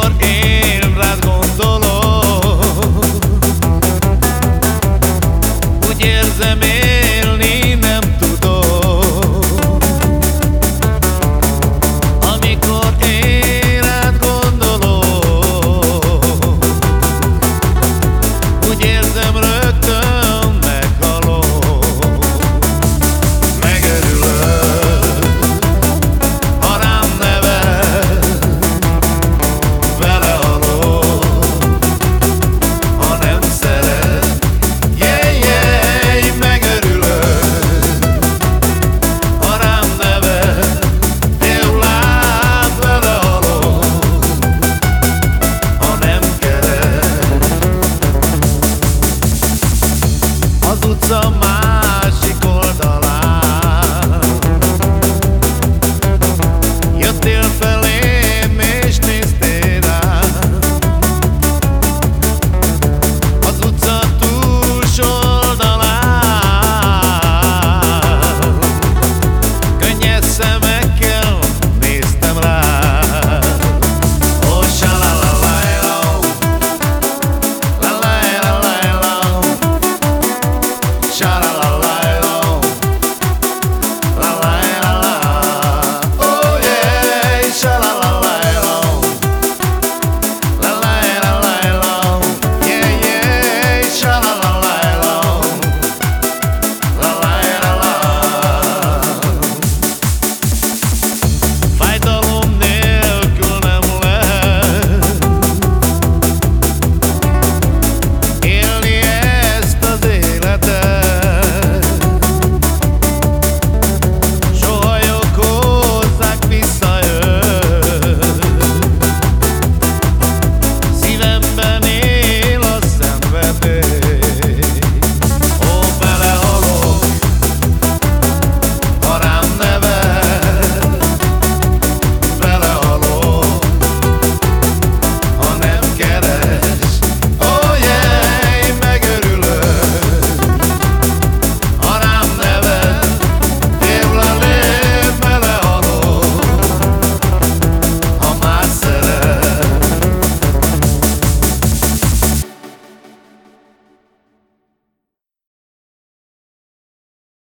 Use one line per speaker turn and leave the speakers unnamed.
por.